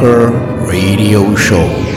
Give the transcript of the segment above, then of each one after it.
Metal Bunker Radio Show.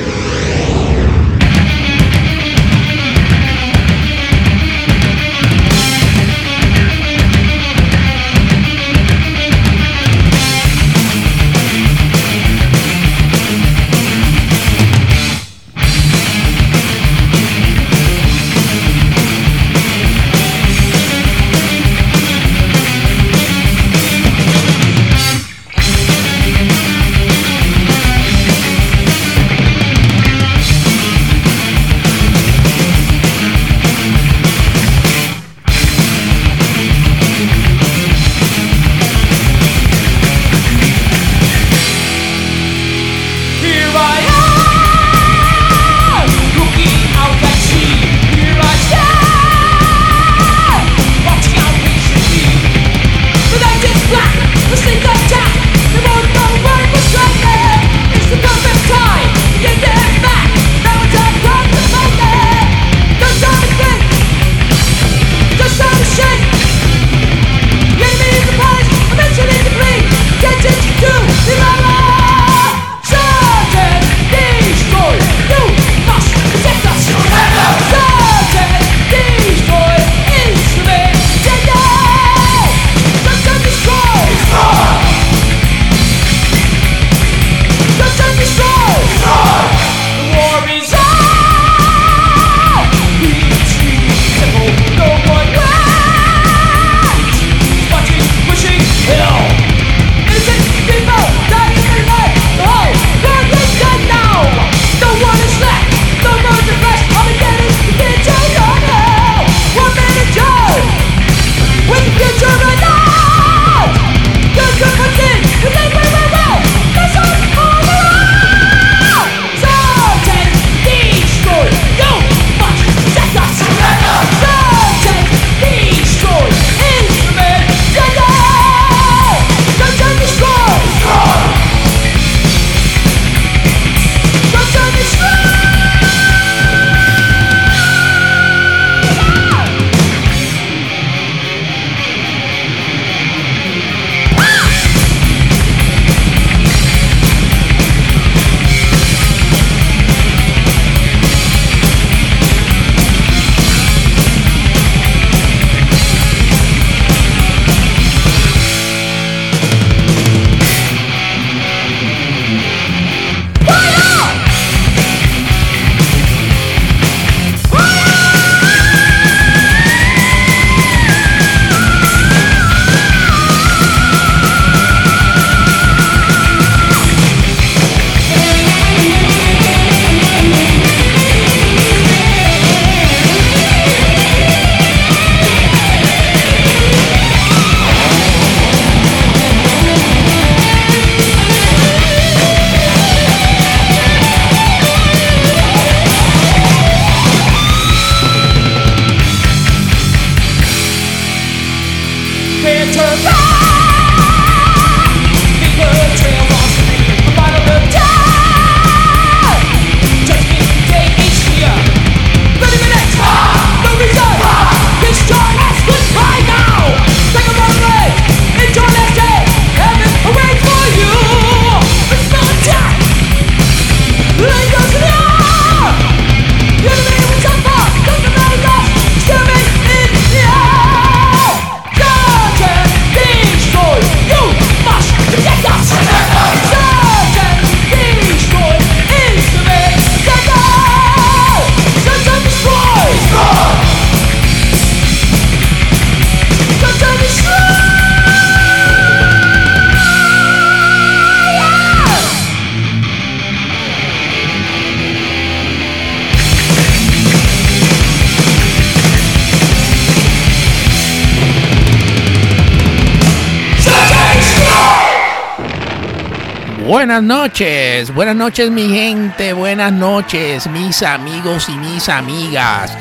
Buenas noches, buenas noches mi gente, buenas noches mis amigos y mis amigas.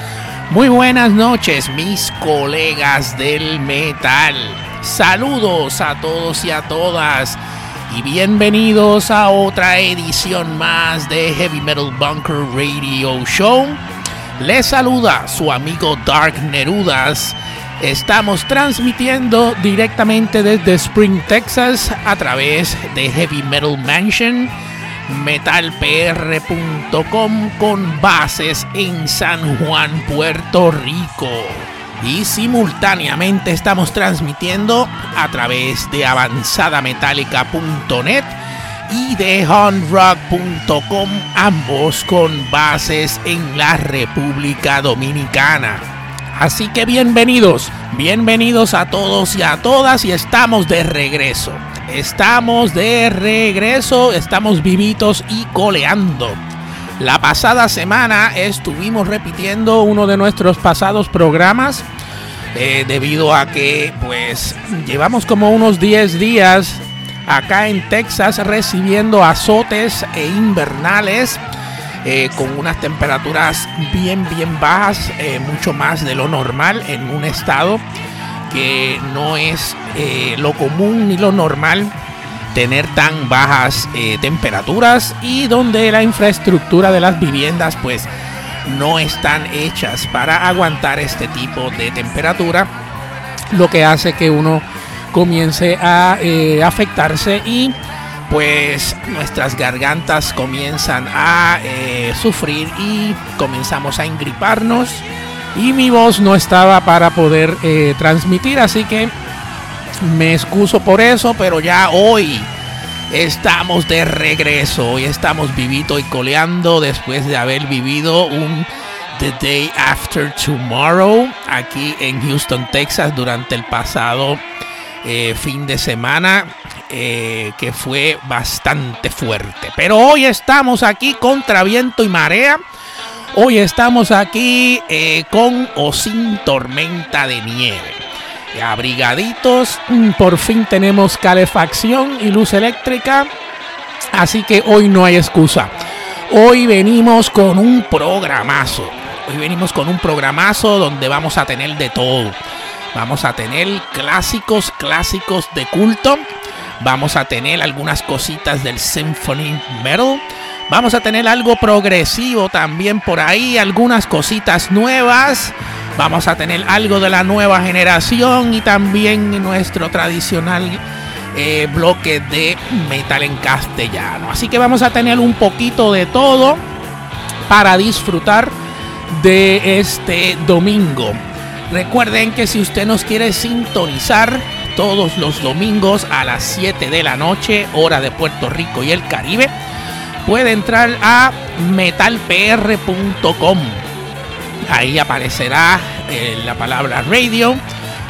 Muy buenas noches mis colegas del metal. Saludos a todos y a todas y bienvenidos a otra edición más de Heavy Metal Bunker Radio Show. Les saluda su amigo Dark Nerudas Estamos transmitiendo directamente desde Spring, Texas, a través de Heavy Metal Mansion, metalpr.com con bases en San Juan, Puerto Rico. Y simultáneamente estamos transmitiendo a través de avanzadametallica.net y de honrock.com, ambos con bases en la República Dominicana. Así que bienvenidos, bienvenidos a todos y a todas y estamos de regreso. Estamos de regreso, estamos vivitos y coleando. La pasada semana estuvimos repitiendo uno de nuestros pasados programas eh, debido a que pues llevamos como unos 10 días acá en Texas recibiendo azotes e invernales eh, con unas temperaturas bien, bien bajas, eh, mucho más de lo normal en un estado que no es eh, lo común ni lo normal tener tan bajas temperaturas y donde la infraestructura de las viviendas pues no están hechas para aguantar este tipo de temperatura, lo que hace que uno comience a afectarse y pues nuestras gargantas comienzan a eh, sufrir y comenzamos a ingriparnos y mi voz no estaba para poder eh, transmitir así que me excuso por eso pero ya hoy estamos de regreso. Hoy estamos vivito y coleando después de haber vivido un The Day After Tomorrow aquí en Houston Texas durante el pasado eh, fin de semana eh, que fue bastante fuerte. Pero hoy estamos aquí contra viento y marea. Hoy estamos aquí eh, con o sin tormenta de nieve. Abrigaditos, mm, por fin tenemos calefacción y luz eléctrica. Así que hoy no hay excusa. Hoy venimos con un programazo. Hoy venimos con un programazo donde vamos a tener de todo. Vamos a tener clásicos, clásicos de culto. Vamos a tener algunas cositas del Symphony Metal. Vamos a tener algo progresivo también por ahí, algunas cositas nuevas. Vamos a tener algo de la nueva generación y también nuestro tradicional eh, bloque de metal en castellano. Así que vamos a tener un poquito de todo para disfrutar de este domingo. Recuerden que si usted nos quiere sintonizar todos los domingos a las 7 de la noche, hora de Puerto Rico y el Caribe, puede entrar a metalpr.com. Ahí aparecerá eh, la palabra radio.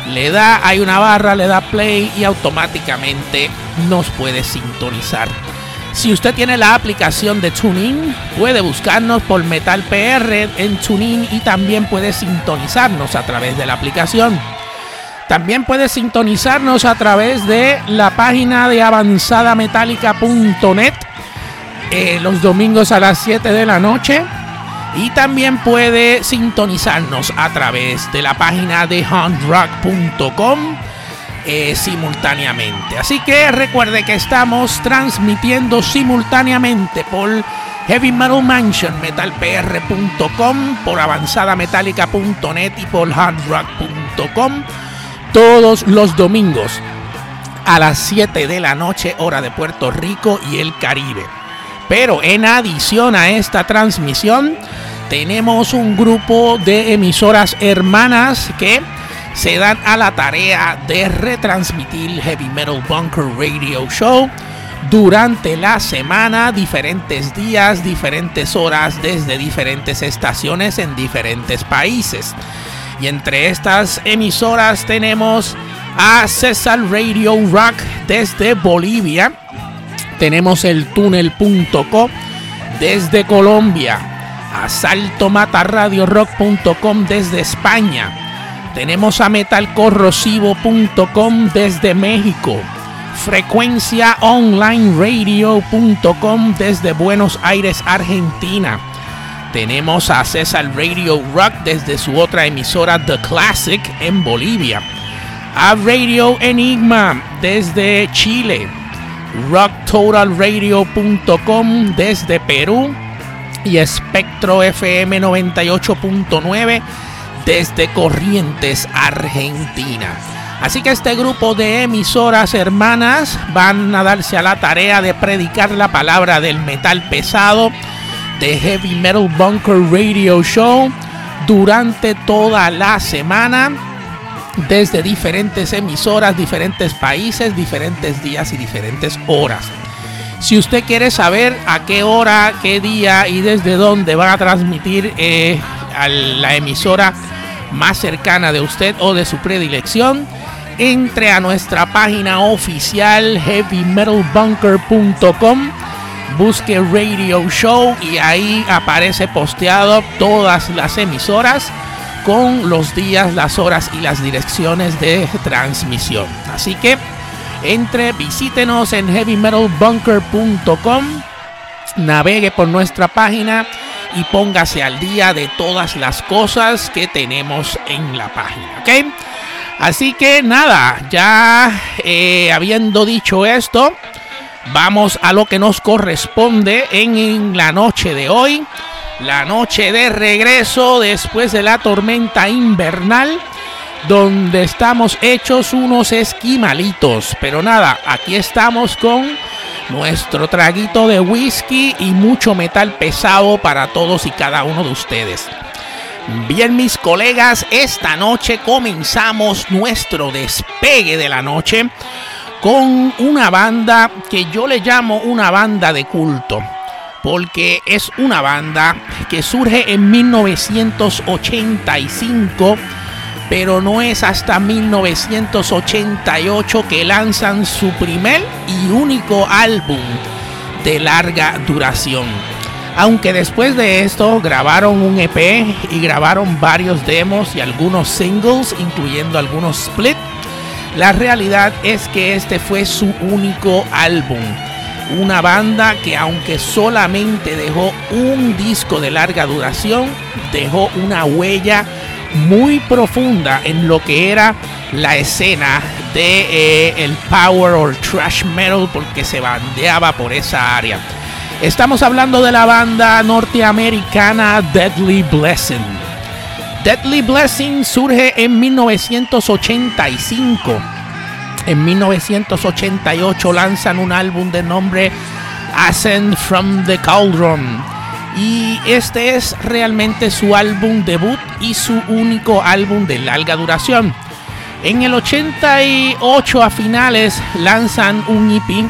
Le da, hay una barra, le da play y automáticamente nos puede sintonizar. Si usted tiene la aplicación de TuneIn, puede buscarnos por Metal PR en TuneIn y también puede sintonizarnos a través de la aplicación. También puede sintonizarnos a través de la página de avanzadametálica.net eh, los domingos a las 7 de la noche. Y también puede sintonizarnos a través de la página de handrock.com eh, simultáneamente. Así que recuerde que estamos transmitiendo simultáneamente por Heavy Metal Mansion, metalpr.com, por avanzadametallica.net y por hardrock.com todos los domingos a las 7 de la noche hora de Puerto Rico y el Caribe. Pero en adición a esta transmisión tenemos un grupo de emisoras hermanas que se dan a la tarea de retransmitir Heavy Metal Bunker Radio Show durante la semana, diferentes días, diferentes horas, desde diferentes estaciones en diferentes países. Y entre estas emisoras tenemos a César Radio Rock desde Bolivia. Tenemos el túnel.co desde Colombia. A saltomataradiorock.com desde España tenemos a metalcorrosivo.com desde México, frecuenciaonlineradio.com desde Buenos Aires, Argentina. Tenemos a César Radio Rock desde su otra emisora The Classic en Bolivia. A Radio Enigma desde Chile. rocktotalradio.com desde Perú y Espectro FM 98.9 desde Corrientes, Argentina. Así que este grupo de emisoras hermanas van a darse a la tarea de predicar la palabra del metal pesado de Heavy Metal Bunker Radio Show durante toda la semana desde diferentes emisoras, diferentes países, diferentes días y diferentes horas. Si usted quiere saber a qué hora, qué día y desde dónde va a transmitir eh, a la emisora más cercana de usted o de su predilección, entre a nuestra página oficial heavymetalbunker.com, busque Radio Show y ahí aparece posteado todas las emisoras con los días, las horas y las direcciones de transmisión. Así que entre, visítenos en heavymetalbunker.com, navegue por nuestra página y póngase al día de todas las cosas que tenemos en la página. Así que nada, ya eh, habiendo dicho esto, vamos a lo que nos corresponde en, la noche de hoy. La noche de regreso después de la tormenta invernal donde estamos hechos unos esquimalitos. Pero nada, aquí estamos con nuestro traguito de whisky y mucho metal pesado para todos y cada uno de ustedes. Bien, mis colegas, esta noche comenzamos nuestro despegue de la noche con una banda que yo le llamo una banda de culto, porque es una banda que surge en 1985, pero no es hasta 1988 que lanzan su primer y único álbum de larga duración. Aunque después de esto grabaron un EP y grabaron varios demos y algunos singles, incluyendo algunos split, la realidad es que este fue su único álbum. Una banda que aunque solamente dejó un disco de larga duración, dejó una huella muy profunda en lo que era la escena de eh, el power or trash metal porque se bandeaba por esa área. Estamos hablando de la banda norteamericana Deadly Blessing. Deadly Blessing surge en 1985. En 1988 lanzan un álbum de nombre Ascend from the Cauldron. Y este es realmente su álbum debut y su único álbum de larga duración. En el 88 a finales lanzan un EP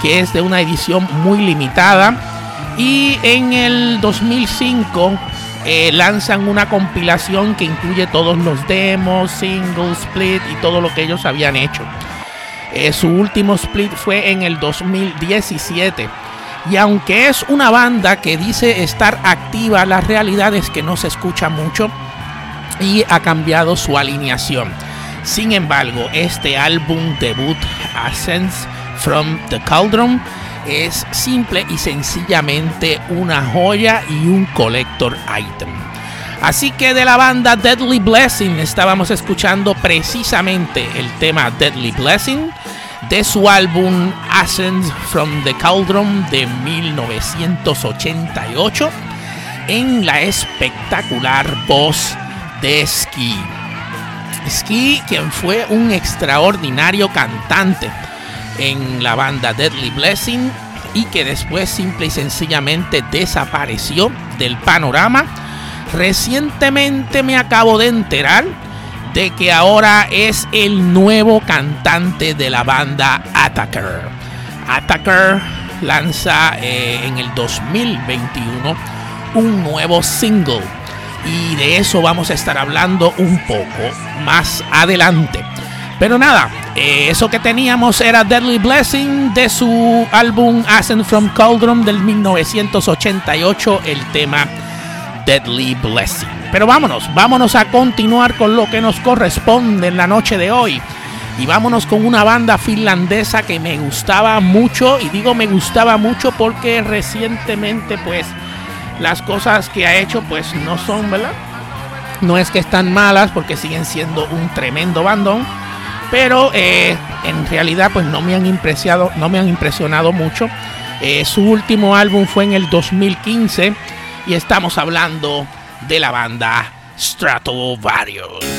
que es de una edición muy limitada. Y en el 2005 eh, lanzan una compilación que incluye todos los demos, singles, split y todo lo que ellos habían hecho. Eh, su último split fue en el 2017. Y aunque es una banda que dice estar activa, la realidad es que no se escucha mucho y ha cambiado su alineación. Sin embargo, este álbum debut, Ascens from the Cauldron es simple y sencillamente una joya y un collector item. Así que de la banda Deadly Blessing estábamos escuchando precisamente el tema Deadly Blessing de su álbum Ascent from the Cauldron de 1988 en la espectacular voz de Ski. Ski, quien fue un extraordinario cantante en la banda Deadly Blessing y que después simple y sencillamente desapareció del panorama. Recientemente me acabo de enterar de que ahora es el nuevo cantante de la banda Attacker. Attacker lanza eh, en el 2021 un nuevo single y de eso vamos a estar hablando un poco más adelante. Pero nada, eh, eso que teníamos era Deadly Blessing de su álbum Ascent from Cauldron del 1988, el tema Deadly Blessing. Pero vámonos, vámonos a continuar con lo que nos corresponde en la noche de hoy. Y vámonos con una banda finlandesa que me gustaba mucho. Y digo me gustaba mucho porque recientemente pues las cosas que ha hecho pues no son, ¿verdad? No es que están malas porque siguen siendo un tremendo bandón. Pero eh, en realidad pues no me han impresionado, no me han impresionado mucho. Eh, su último álbum fue en el 2015 y estamos hablando de la banda Stratovarius.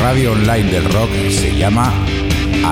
Radio online del rock se llama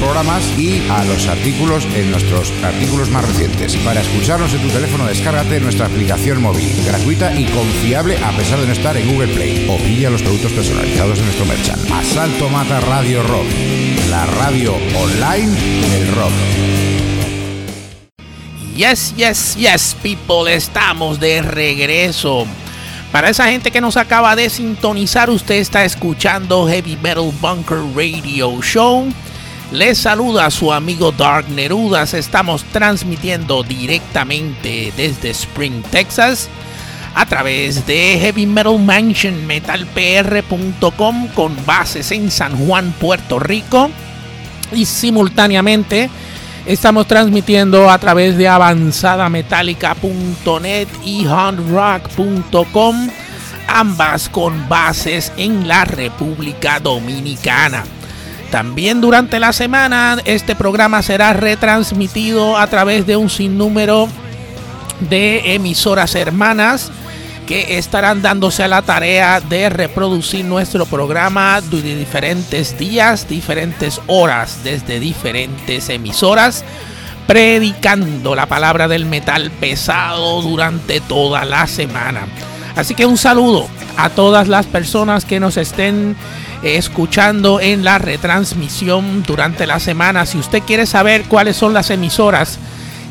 programas y a los artículos en nuestros artículos más recientes. Para escucharnos en tu teléfono, descárgate nuestra aplicación móvil, gratuita y confiable a pesar de no estar en Google Play. O pilla los productos personalizados de nuestro merchant. Asalto Mata Radio Rock, la radio online del rock. Yes, yes, yes, people, estamos de regreso. Para esa gente que nos acaba de sintonizar, usted está escuchando Heavy Metal Bunker Radio Show. Les saluda su amigo Dark Nerudas. Estamos transmitiendo directamente desde Spring, Texas, a través de Heavy Metal Mansion metalpr.com con bases en San Juan, Puerto Rico. Y simultáneamente estamos transmitiendo a través de avanzadametallica.net y hardrock.com, ambas con bases en la República Dominicana. También durante la semana este programa será retransmitido a través de un sinnúmero de emisoras hermanas que estarán dándose a la tarea de reproducir nuestro programa de diferentes días, diferentes horas, desde diferentes emisoras, predicando la palabra del metal pesado durante toda la semana. Así que un saludo a todas las personas que nos estén escuchando en la retransmisión durante la semana. Si usted quiere saber cuáles son las emisoras,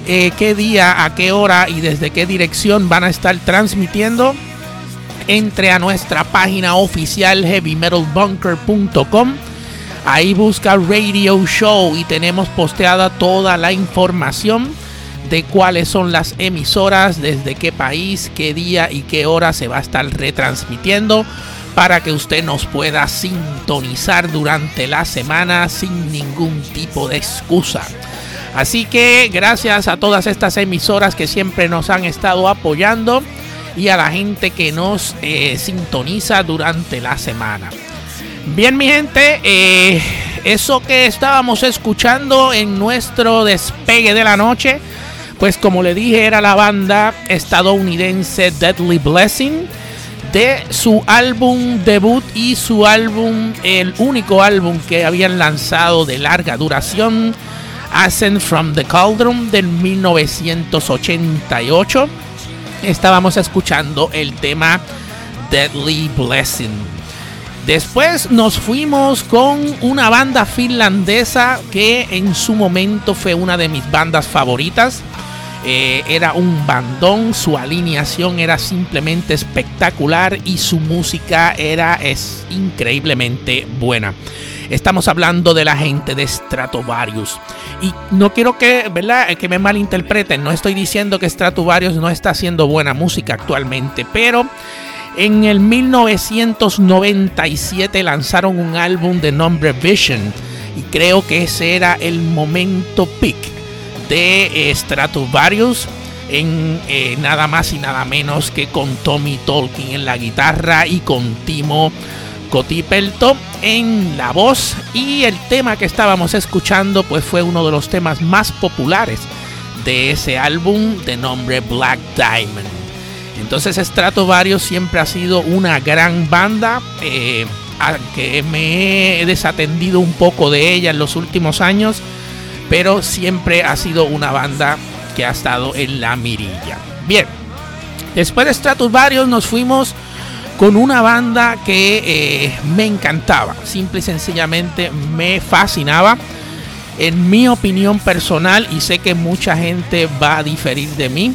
eh, qué día, a qué hora y desde qué dirección van a estar transmitiendo, entre a nuestra página oficial heavymetalbunker.com. Ahí busca Radio Show y tenemos posteada toda la información de cuáles son las emisoras, desde qué país, qué día y qué hora se va a estar retransmitiendo para que usted nos pueda sintonizar durante la semana sin ningún tipo de excusa. Así que gracias a todas estas emisoras que siempre nos han estado apoyando y a la gente que nos eh, sintoniza durante la semana. Bien mi gente, eh, eso que estábamos escuchando en nuestro despegue de la noche, pues como le dije era la banda estadounidense Deadly Blessing de su álbum debut y su álbum, el único álbum que habían lanzado de larga duración, Ascent from the Cauldron del 1988. Estábamos escuchando el tema Deadly Blessing. Después nos fuimos con una banda finlandesa que en su momento fue una de mis bandas favoritas. Eh, era un bandón, su alineación era simplemente espectacular y su música era es increíblemente buena. Estamos hablando de la gente de Stratovarius. Y no quiero que, ¿verdad? que me malinterpreten. No estoy diciendo que Stratovarius no está haciendo buena música actualmente. Pero en el 1997 lanzaron un álbum de nombre Vision. Y creo que ese era el momento peak de Stratovarius en eh, nada más y nada menos que con Tommy Tolkien en la guitarra y con Timo Cotipelto en la voz y el tema que estábamos escuchando pues fue uno de los temas más populares de ese álbum de nombre Black Diamond. Entonces Stratovarius siempre ha sido una gran banda, eh, aunque me he desatendido un poco de ella en los últimos años pero siempre ha sido una banda que ha estado en la mirilla. Bien, después de Stratusvarius nos fuimos con una banda que eh, me encantaba, simple y sencillamente me fascinaba. En mi opinión personal, y sé que mucha gente va a diferir de mí,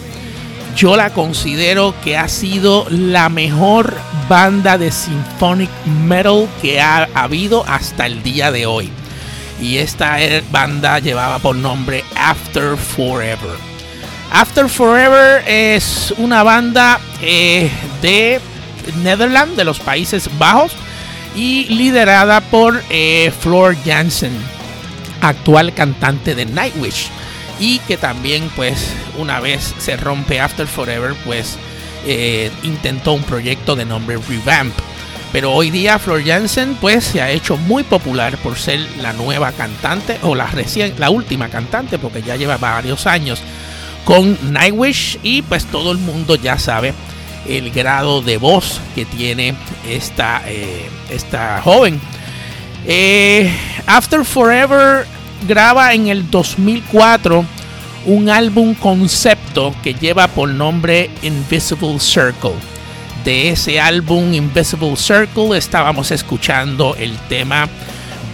yo la considero que ha sido la mejor banda de symphonic metal que ha habido hasta el día de hoy y esta banda llevaba por nombre After Forever. After Forever es una banda eh, de Netherlands, de los Países Bajos. y liderada por eh, Floor Jansen, actual cantante de Nightwish y que también pues una vez se rompe After Forever pues eh, intentó un proyecto de nombre Revamp. Pero hoy día Flor Jansen pues se ha hecho muy popular por ser la nueva cantante o la recién la última cantante porque ya lleva varios años con Nightwish y pues todo el mundo ya sabe el grado de voz que tiene esta, eh, esta joven. Eh, After Forever graba en el 2004 un álbum concepto que lleva por nombre Invisible Circle. De ese álbum Invisible Circle estábamos escuchando el tema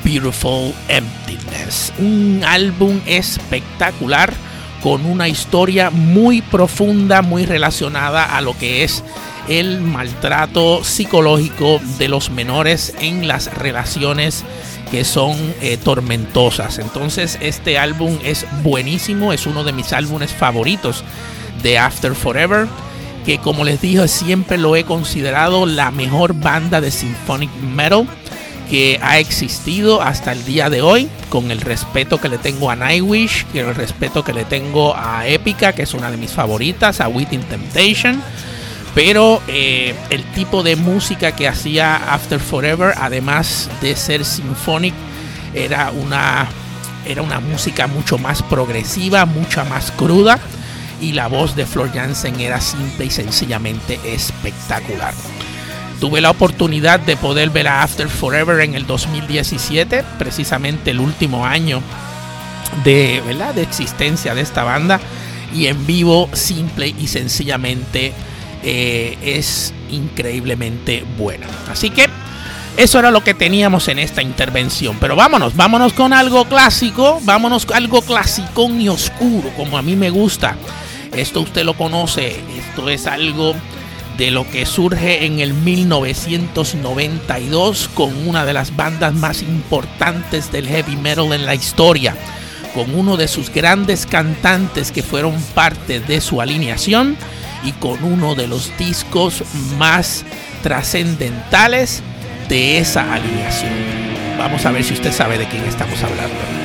Beautiful Emptiness. Un álbum espectacular con una historia muy profunda, muy relacionada a lo que es el maltrato psicológico de los menores en las relaciones que son eh, tormentosas. Entonces este álbum es buenísimo, es uno de mis álbumes favoritos de After Forever, que como les dije siempre lo he considerado la mejor banda de symphonic metal que ha existido hasta el día de hoy, con el respeto que le tengo a Nightwish, con el respeto que le tengo a Epica, que es una de mis favoritas, a Within Temptation pero eh, el tipo de música que hacía After Forever, además de ser sinfónico, era una, era una música mucho más progresiva, mucha más cruda. Y la voz de Flor Jansen era simple y sencillamente espectacular. Tuve la oportunidad de poder ver a After Forever en el 2017, precisamente el último año de, ¿verdad? de existencia de esta banda. Y en vivo, simple y sencillamente eh, es increíblemente buena. Así que eso era lo que teníamos en esta intervención. Pero vámonos, vámonos con algo clásico, vámonos con algo clásico y oscuro, como a mí me gusta. Esto usted lo conoce, esto es algo de lo que surge en el 1992 con una de las bandas más importantes del heavy metal en la historia, con uno de sus grandes cantantes que fueron parte de su alineación y con uno de los discos más trascendentales de esa alineación. Vamos a ver si usted sabe de quién estamos hablando.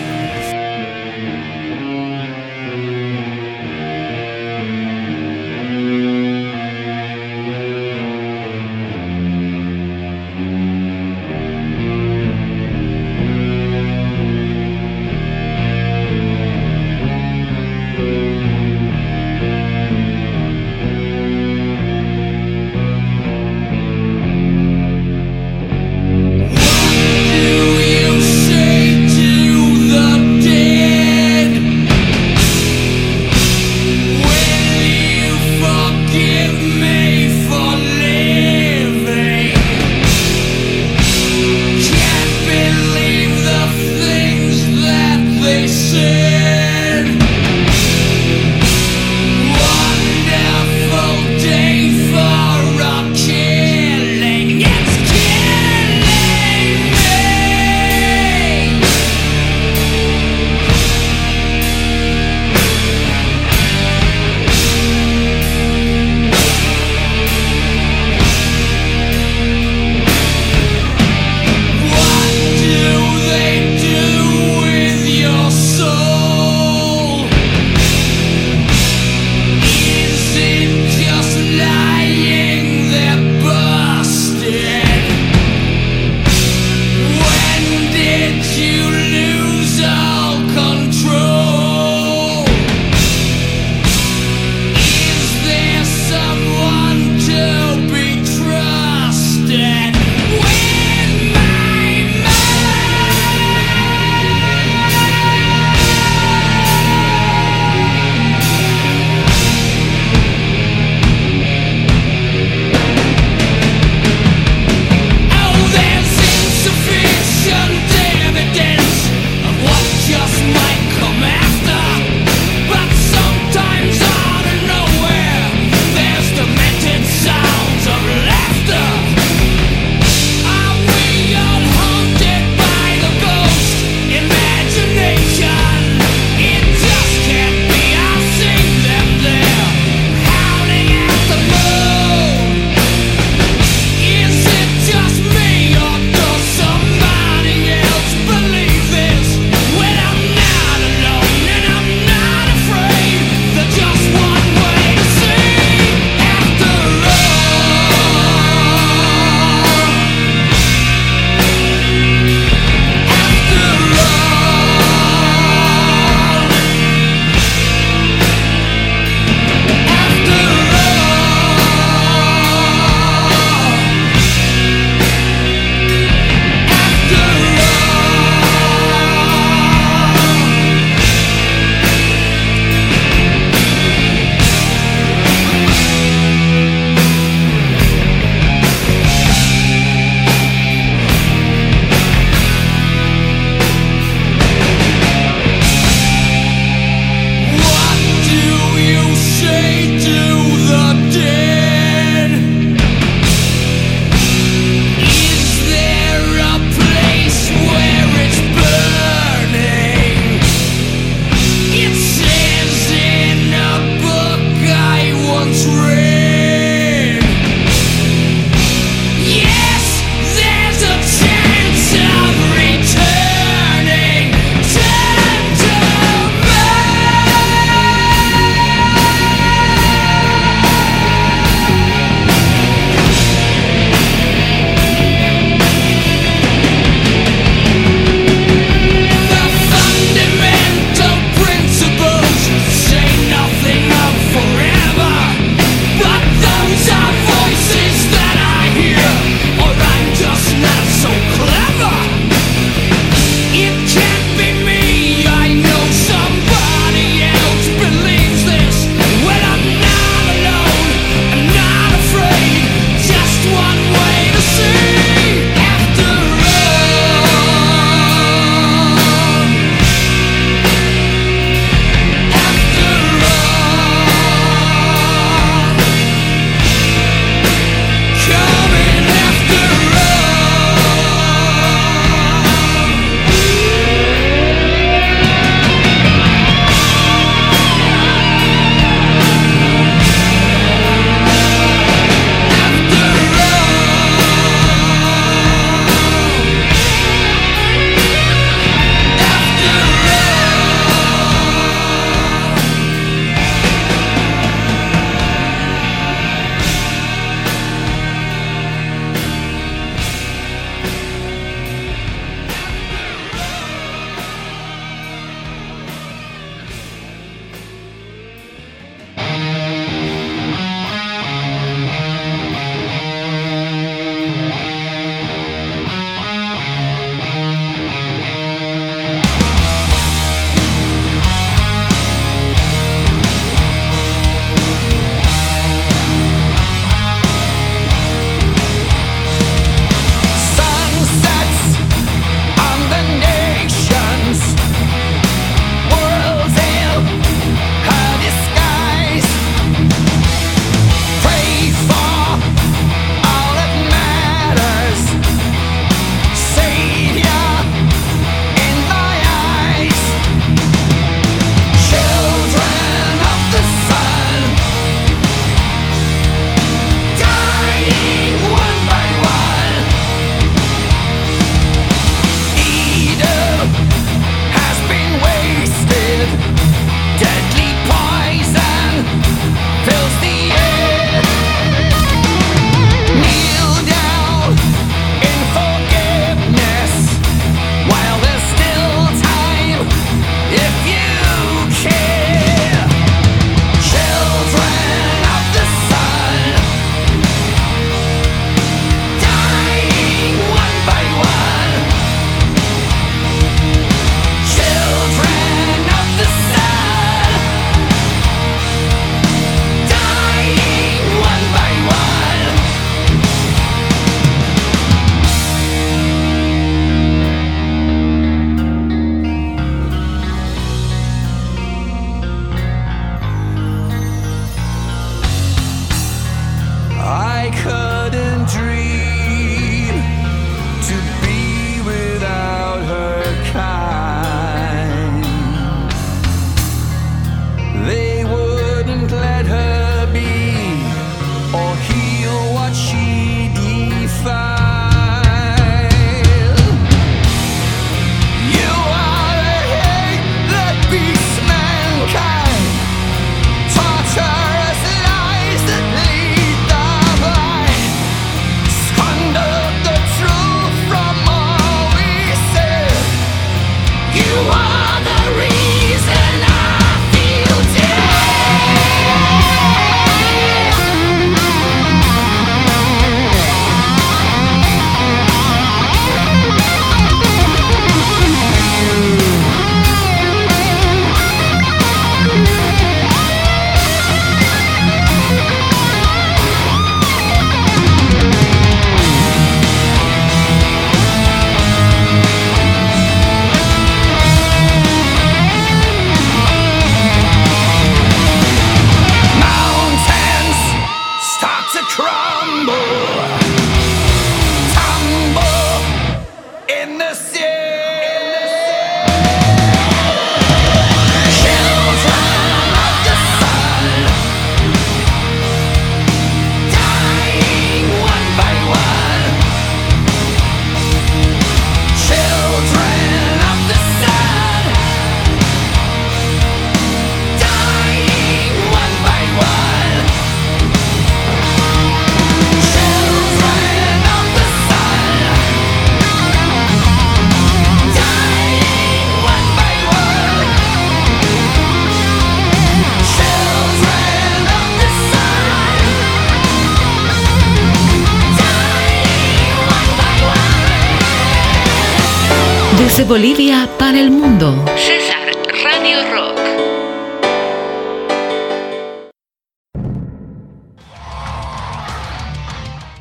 Desde Bolivia para el mundo. César Radio Rock.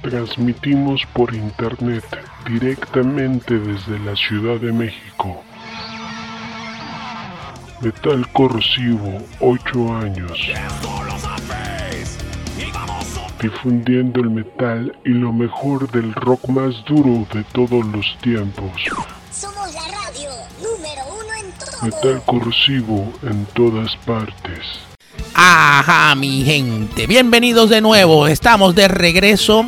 Transmitimos por internet directamente desde la Ciudad de México. Metal Corrosivo, 8 años. Difundiendo el metal y lo mejor del rock más duro de todos los tiempos. Metal Corrosivo en todas partes. Ajá, mi gente. Bienvenidos de nuevo. Estamos de regreso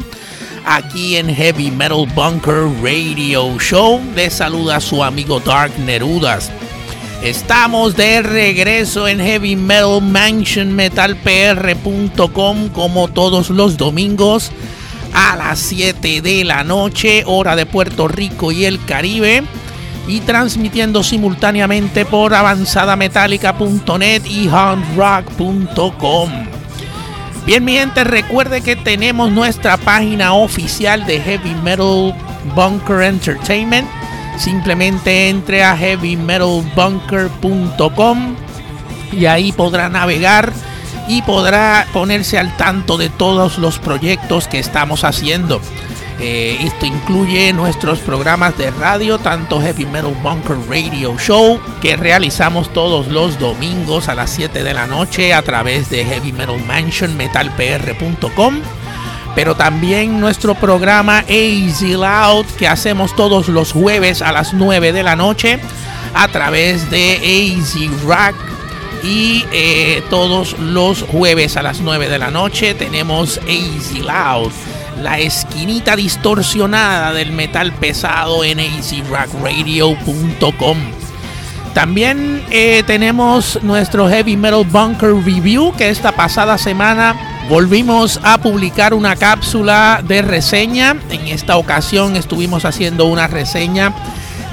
aquí en Heavy Metal Bunker Radio Show. Les saluda su amigo Dark Nerudas. Estamos de regreso en Heavy Metal Mansion metalpr.com como todos los domingos a las 7 de la noche, hora de Puerto Rico y el Caribe, y transmitiendo simultáneamente por avanzadametallica.net y hardrock.com. Bien, mi gente, recuerde que tenemos nuestra página oficial de Heavy Metal Bunker Entertainment. Simplemente entre a heavymetalbunker.com y ahí podrá navegar y podrá ponerse al tanto de todos los proyectos que estamos haciendo. Eh, esto incluye nuestros programas de radio, tanto Heavy Metal Bunker Radio Show, que realizamos todos los domingos a las 7 de la noche a través de Heavy Metal Mansion metalpr.com. Pero también nuestro programa Easy Loud, que hacemos todos los jueves a las 9 de la noche a través de Easy Rock y eh, todos los jueves a las 9 de la noche tenemos Easy Loud, la esquinita distorsionada del metal pesado en easyrockradio.com. También eh, tenemos nuestro Heavy Metal Bunker Review, que esta pasada semana volvimos a publicar una cápsula de reseña. En esta ocasión estuvimos haciendo una reseña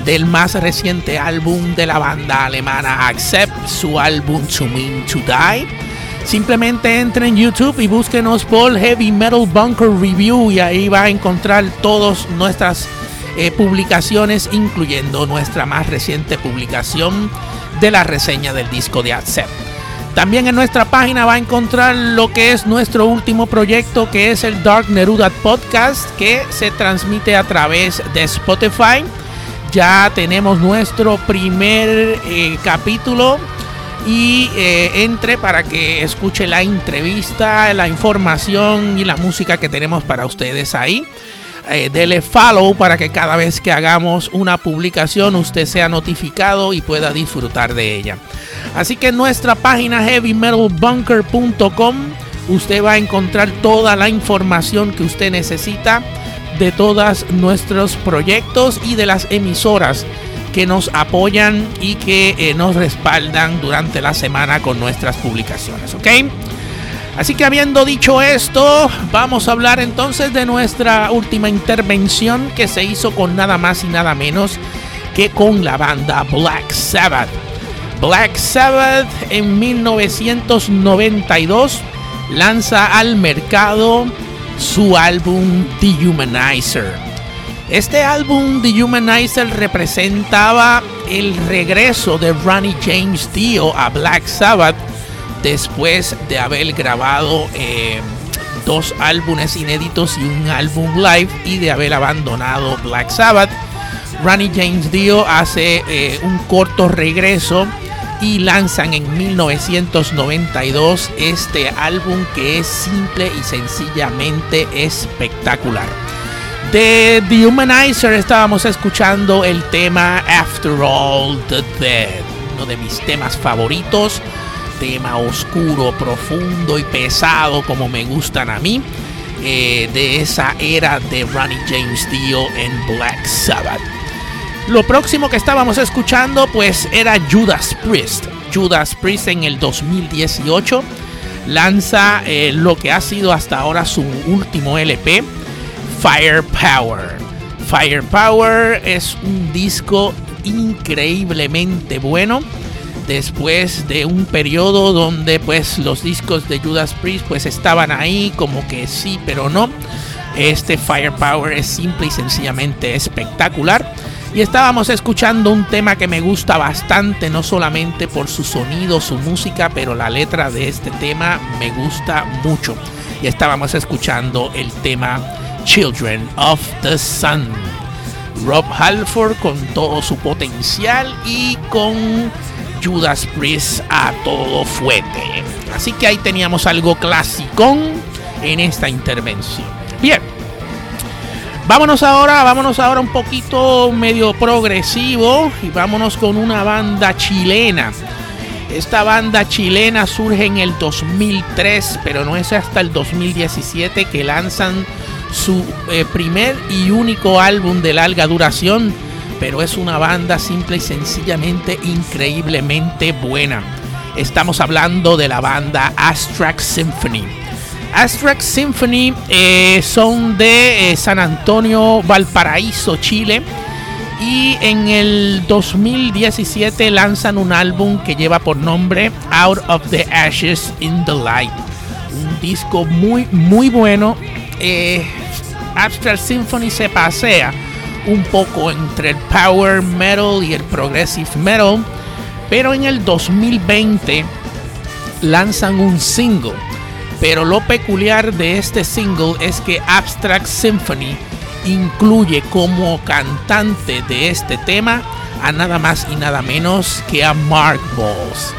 del más reciente álbum de la banda alemana Accept, su álbum To Mean To Die. Simplemente entre en YouTube y búsquenos por Heavy Metal Bunker Review y ahí va a encontrar todas nuestras eh, publicaciones, incluyendo nuestra más reciente publicación de la reseña del disco de Accept. También en nuestra página va a encontrar lo que es nuestro último proyecto, que es el Dark Neruda Podcast, que se transmite a través de Spotify. Ya tenemos nuestro primer eh, capítulo y eh, entre para que escuche la entrevista, la información y la música que tenemos para ustedes ahí. Eh, dele follow para que cada vez que hagamos una publicación usted sea notificado y pueda disfrutar de ella. Así que en nuestra página heavymetalbunker.com usted va a encontrar toda la información que usted necesita de todos nuestros proyectos y de las emisoras que nos apoyan y que eh, nos respaldan durante la semana con nuestras publicaciones, ¿ok? Así que habiendo dicho esto, vamos a hablar entonces de nuestra última intervención que se hizo con nada más y nada menos que con la banda Black Sabbath. Black Sabbath en 1992 lanza al mercado su álbum Dehumanizer. Este álbum Dehumanizer representaba el regreso de Ronnie James Dio a Black Sabbath después de haber grabado eh, dos álbumes inéditos y un álbum live y de haber abandonado Black Sabbath. Ronnie James Dio hace eh, un corto regreso y lanzan en 1992 este álbum que es simple y sencillamente espectacular. De The Humanizer estábamos escuchando el tema After All the Dead, uno de mis temas favoritos, tema oscuro, profundo y pesado como me gustan a mí, eh, de esa era de Ronnie James Dio en Black Sabbath. Lo próximo que estábamos escuchando pues era Judas Priest. Judas Priest en el 2018 lanza eh, lo que ha sido hasta ahora su último LP, Firepower. Firepower es un disco increíblemente bueno. Después de un periodo donde pues los discos de Judas Priest pues estaban ahí como que sí pero no. Este Firepower es simple y sencillamente espectacular. Y estábamos escuchando un tema que me gusta bastante, no solamente por su sonido, su música, pero la letra de este tema me gusta mucho. Y estábamos escuchando el tema Children of the Sun. Rob Halford con todo su potencial y con Judas Priest a todo fuerte. Así que ahí teníamos algo clásico en esta intervención. Bien. Vámonos ahora, vámonos ahora un poquito medio progresivo y vámonos con una banda chilena. Esta banda chilena surge en el 2003, pero no es hasta el 2017 que lanzan su eh, primer y único álbum de larga duración, pero es una banda simple y sencillamente increíblemente buena. Estamos hablando de la banda Astrax Symphony. Astrax Symphony eh, son de eh, San Antonio, Valparaíso, Chile. Y en el 2017 lanzan un álbum que lleva por nombre Out of the Ashes in the Light. Un disco muy, muy bueno. Abstract Symphony se pasea un poco entre el power metal y el progressive metal, pero en el 2020 lanzan un single. Pero lo peculiar de este single es que Abstract Symphony incluye como cantante de este tema a nada más y nada menos que a Mark Balls.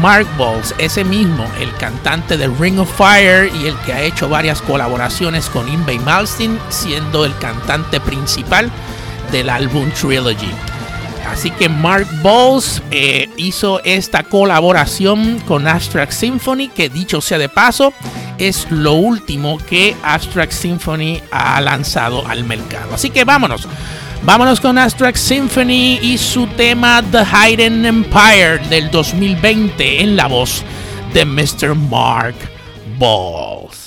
Mark Balls, ese mismo, el cantante de Ring of Fire y el que ha hecho varias colaboraciones con Inbay Malstein, siendo el cantante principal del álbum Trilogy. Así que Mark Balls eh, hizo esta colaboración con Abstract Symphony, que dicho sea de paso, es lo último que Abstract Symphony ha lanzado al mercado. Así que vámonos. Vámonos con Abstract Symphony y su tema The Hidden Empire del 2020 en la voz de Mr. Mark Balls.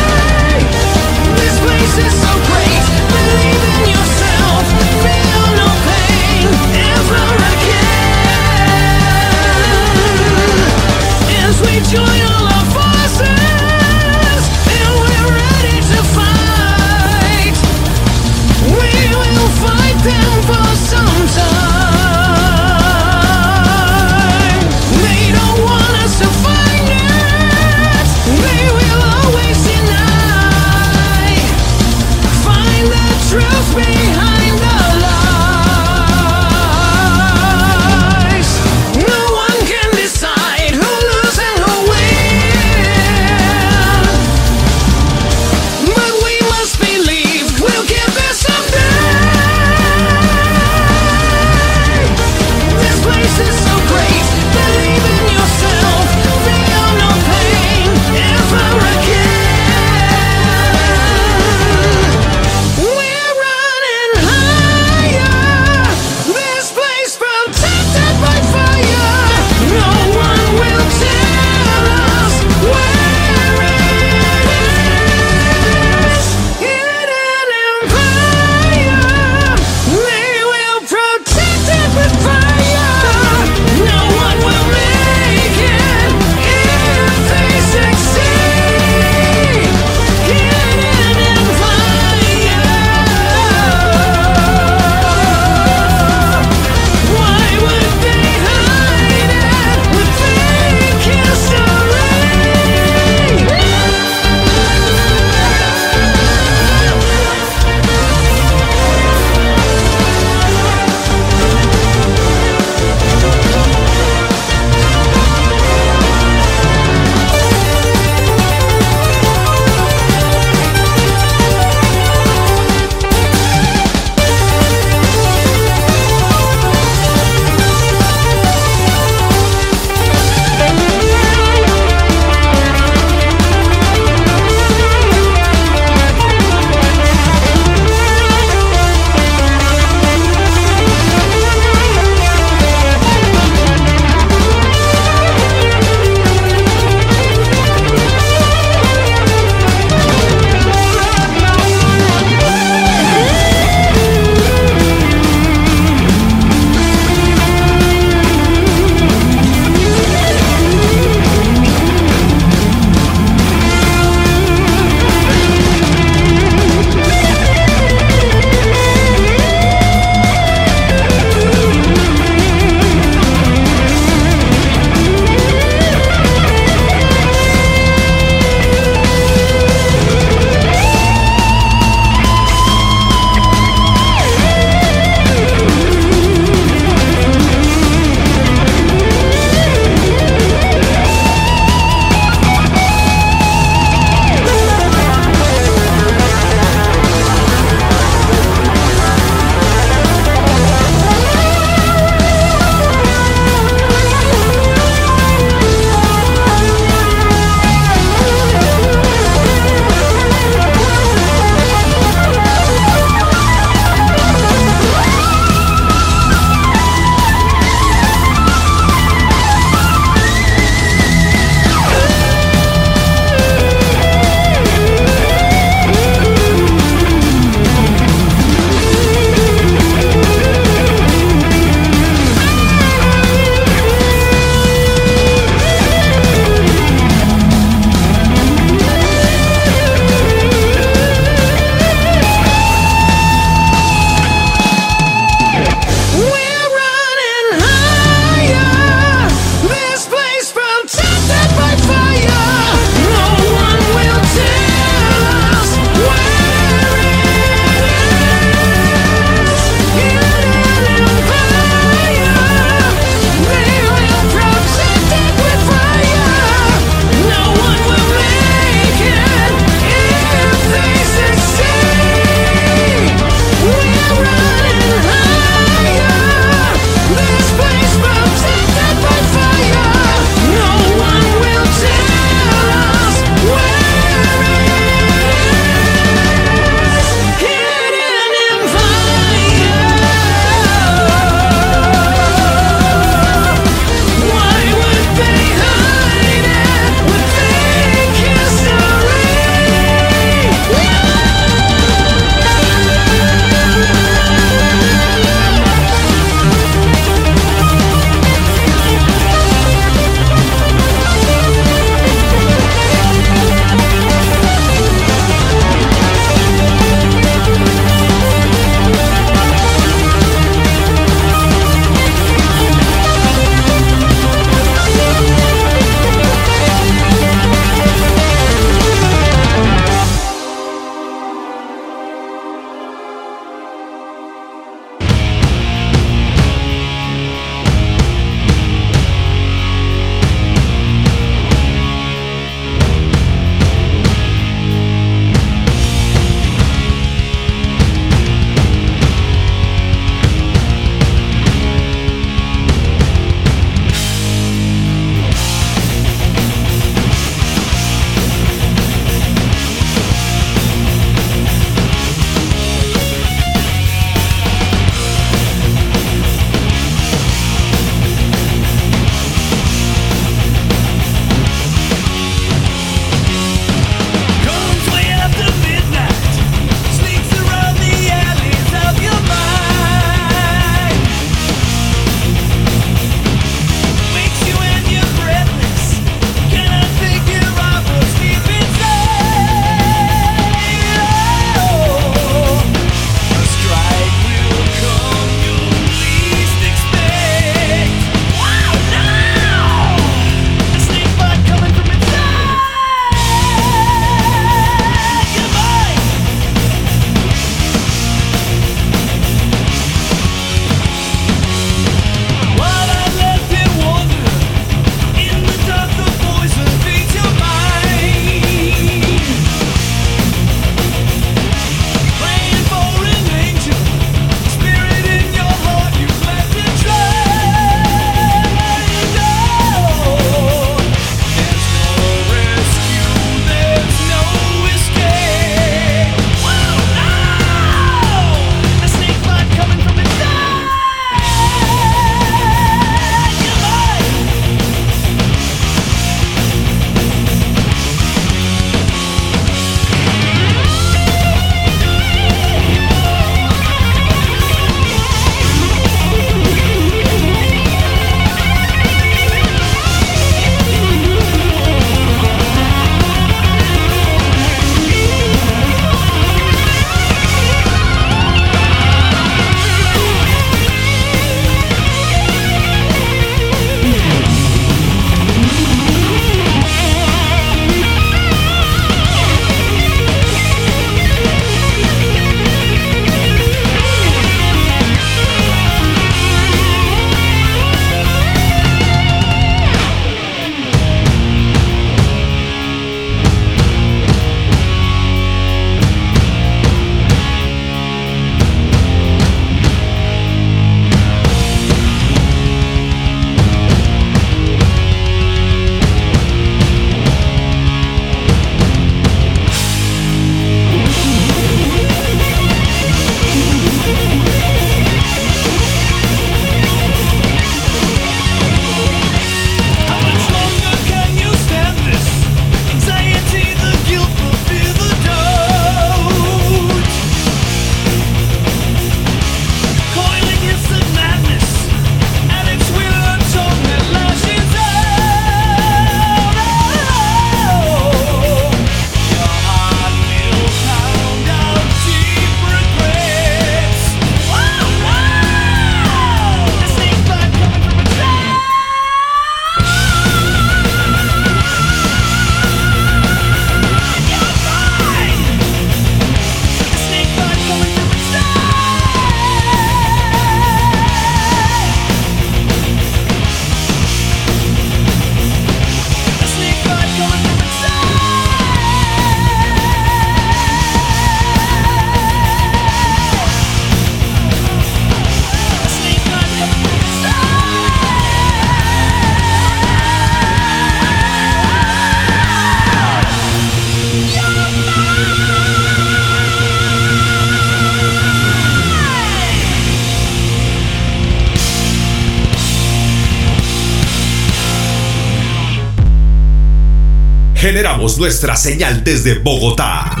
Nuestra señal desde Bogotá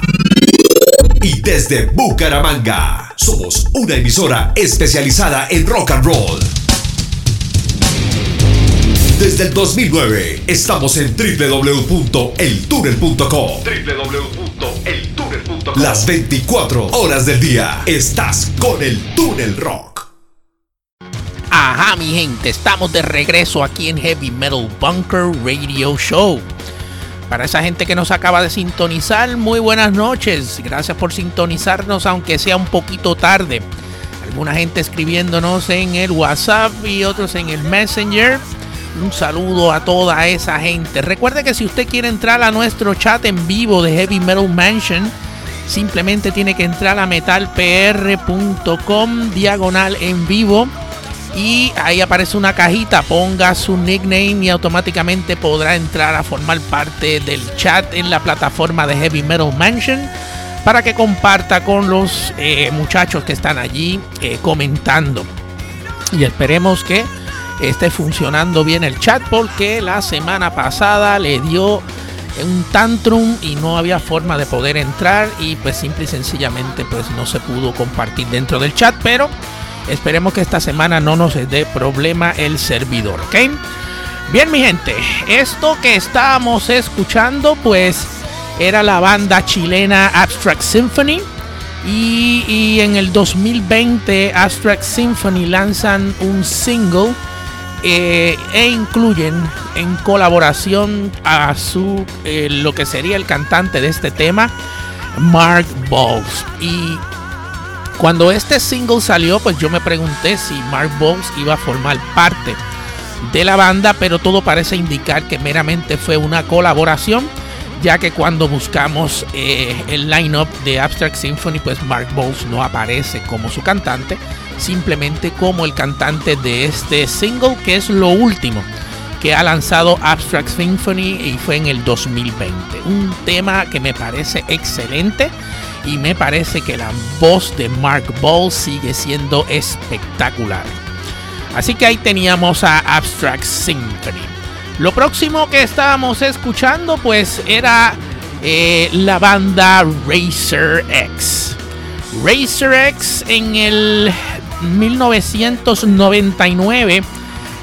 y desde Bucaramanga. Somos una emisora especializada en rock and roll. Desde el 2009 estamos en www.eltunnel.com. www.eltunnel.com. Las 24 horas del día estás con el Túnel Rock. Ajá, mi gente, estamos de regreso aquí en Heavy Metal Bunker Radio Show. Para esa gente que nos acaba de sintonizar, muy buenas noches. Gracias por sintonizarnos, aunque sea un poquito tarde. Alguna gente escribiéndonos en el WhatsApp y otros en el Messenger. Un saludo a toda esa gente. Recuerde que si usted quiere entrar a nuestro chat en vivo de Heavy Metal Mansion, simplemente tiene que entrar a metalpr.com diagonal en vivo y ahí aparece una cajita, ponga su nickname y automáticamente podrá entrar a formar parte del chat en la plataforma de Heavy Metal Mansion para que comparta con los eh, muchachos que están allí eh, comentando. Y esperemos que esté funcionando bien el chat porque la semana pasada le dio un tantrum y no había forma de poder entrar y pues simple y sencillamente pues no se pudo compartir dentro del chat, pero esperemos que esta semana no nos dé problema el servidor, ¿ok? Bien mi gente, esto que estábamos escuchando pues era la banda chilena Abstract Symphony y, en el 2020 Abstract Symphony lanzan un single eh, e incluyen en colaboración a su eh, lo que sería el cantante de este tema, Mark Bowles. Y cuando este single salió, pues yo me pregunté si Mark Bowles iba a formar parte de la banda, pero todo parece indicar que meramente fue una colaboración, ya que cuando buscamos eh, el lineup de Abstract Symphony, pues Mark Bowles no aparece como su cantante simplemente como el cantante de este single, que es lo último que ha lanzado Abstract Symphony y fue en el 2020. Un tema que me parece excelente y me parece que la voz de Mark Ball sigue siendo espectacular. Así que ahí teníamos a Abstract Symphony. Lo próximo que estábamos escuchando pues era eh, la banda Racer X. Racer X en el 1999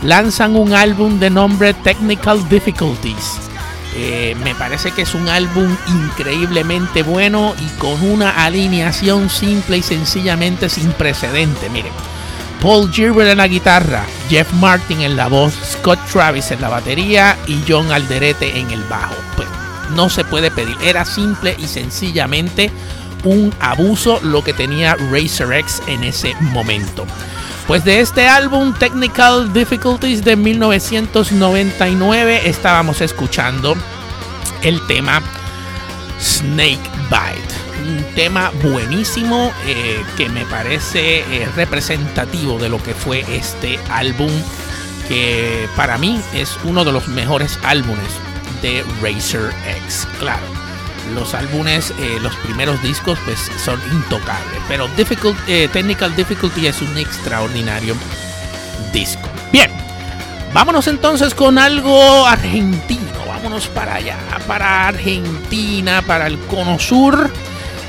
lanzan un álbum de nombre Technical Difficulties. Eh, me parece que es un álbum increíblemente bueno y con una alineación simple y sencillamente sin precedente. Miren, Paul Gilbert en la guitarra, Jeff Martin en la voz, Scott Travis en la batería y John Alderete en el bajo. Pues no se puede pedir, era simple y sencillamente un abuso lo que tenía Racer X en ese momento. Pues de este álbum Technical Difficulties de 1999 estábamos escuchando el tema Snake Bite. Un tema buenísimo eh, que me parece eh, representativo de lo que fue este álbum que para mí es uno de los mejores álbumes de Racer X. Claro, los álbumes, eh, los primeros discos, pues son intocables. Pero eh, Technical Difficulty es un extraordinario disco. Bien, vámonos entonces con algo argentino. Vámonos para allá, para Argentina, para el Cono Sur.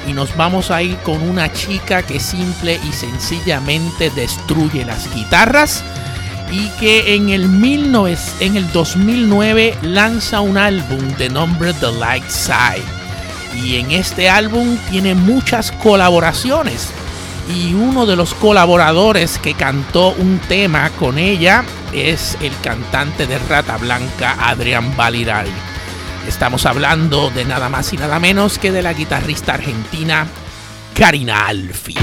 Y nos vamos a ir con una chica que simple y sencillamente destruye las guitarras y que en el, 19, en el 2009 lanza un álbum de nombre The Light Side y en este álbum tiene muchas colaboraciones. Y uno de los colaboradores que cantó un tema con ella es el cantante de Rata Blanca, Adrián Valirari. Estamos hablando de nada más y nada menos que de la guitarrista argentina Karina Alfi.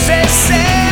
você.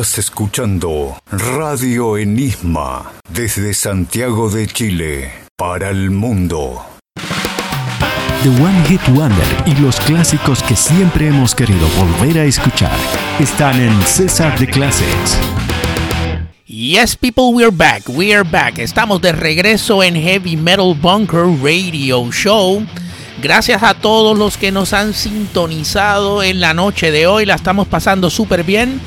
Estás escuchando Radio Enigma desde Santiago de Chile para el mundo. The One Hit Wonder y los clásicos que siempre hemos querido volver a escuchar están en César de Classics. Yes, people, we're back. We're back. Estamos de regreso en Heavy Metal Bunker Radio Show. Gracias a todos los que nos han sintonizado en la noche de hoy. La estamos pasando súper bien.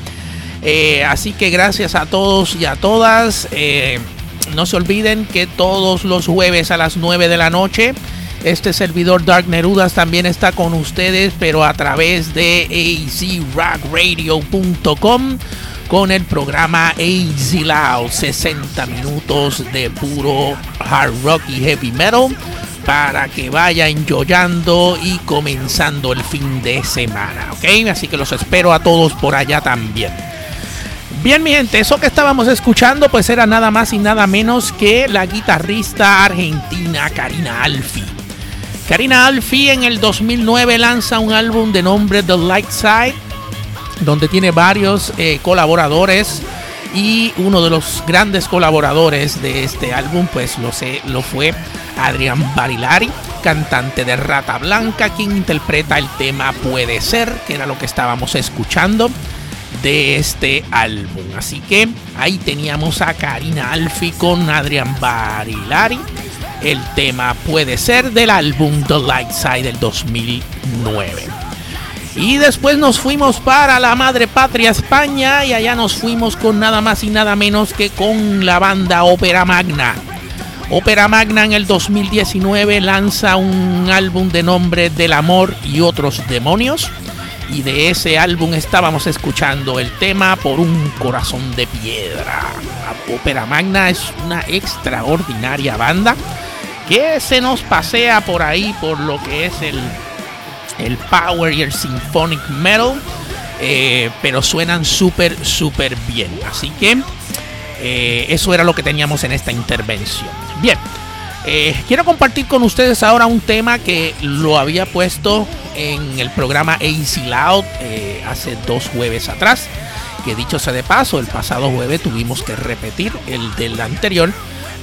Eh, así que gracias a todos y a todas. Eh, no se olviden que todos los jueves a las 9 de la noche este servidor Dark Nerudas también está con ustedes, pero a través de azrockradio.com con el programa AZ Loud, 60 minutos de puro hard rock y heavy metal para que vaya enjoyando y comenzando el fin de semana. Así que los espero a todos por allá también. Bien, mi gente, eso que estábamos escuchando pues era nada más y nada menos que la guitarrista argentina Karina Alfi. Karina Alfi en el 2009 lanza un álbum de nombre The Light Side, donde tiene varios eh, colaboradores. Y uno de los grandes colaboradores de este álbum, pues lo, sé, lo fue Adrián Barilari, cantante de Rata Blanca, quien interpreta el tema Puede Ser, que era lo que estábamos escuchando de este álbum. Así que ahí teníamos a Karina Alfi con Adrián Barilari. El tema puede ser del álbum The Light Side del 2009. Y después nos fuimos para la madre patria España y allá nos fuimos con nada más y nada menos que con la banda Ópera Magna. Ópera Magna en el 2019 lanza un álbum de nombre Del Amor y otros demonios. Y de ese álbum estábamos escuchando el tema Por un corazón de piedra. Ópera Magna es una extraordinaria banda que se nos pasea por ahí por lo que es el el power y el symphonic metal, eh, pero suenan súper, súper bien. Así que eh, eso era lo que teníamos en esta intervención. Bien, eh, quiero compartir con ustedes ahora un tema que lo había puesto en el programa AC Loud hace dos jueves atrás. Que dicho sea de paso, el pasado jueves tuvimos que repetir el del anterior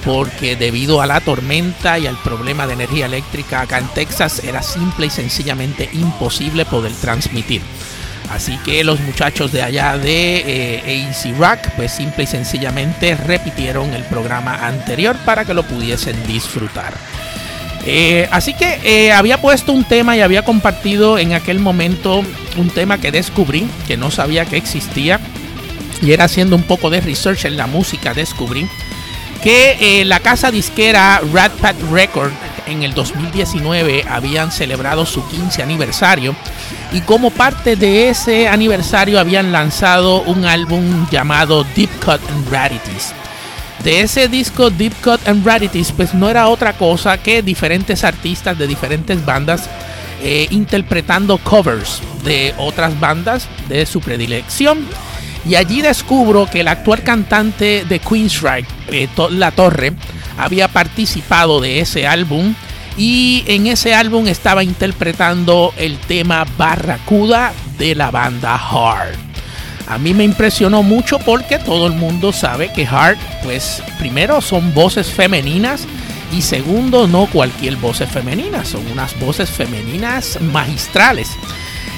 porque debido a la tormenta y al problema de energía eléctrica acá en Texas era simple y sencillamente imposible poder transmitir. Así que los muchachos de allá de eh, AC Rock, pues simple y sencillamente repitieron el programa anterior para que lo pudiesen disfrutar. Eh, así que eh, había puesto un tema y había compartido en aquel momento un tema que descubrí, que no sabía que existía, y era haciendo un poco de research en la música, descubrí que la casa disquera Rat Pack Record en el 2019 habían celebrado su 15 aniversario y como parte de ese aniversario habían lanzado un álbum llamado Deep Cut and Rarities. De ese disco Deep Cut and Rarities pues no era otra cosa que diferentes artistas de diferentes bandas eh, interpretando covers de otras bandas de su predilección y allí descubro que el actual cantante de Queensryche, eh, La Torre, había participado de ese álbum y en ese álbum estaba interpretando el tema Barracuda de la banda Hard. A mí me impresionó mucho porque todo el mundo sabe que Hard, pues primero son voces femeninas y segundo no cualquier voces femeninas, son unas voces femeninas magistrales.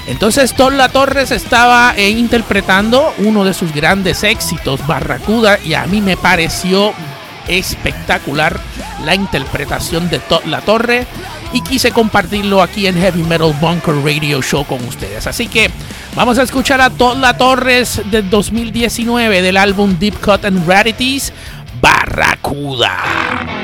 Entonces Tola Torres estaba eh, interpretando uno de sus grandes éxitos, Barracuda, y a mí me pareció espectacular la interpretación de La Torre y quise compartirlo aquí en Heavy Metal Bunker Radio Show con ustedes. Así que vamos a escuchar a La Torres del 2019 del álbum Deep Cut and Rarities, Barracuda.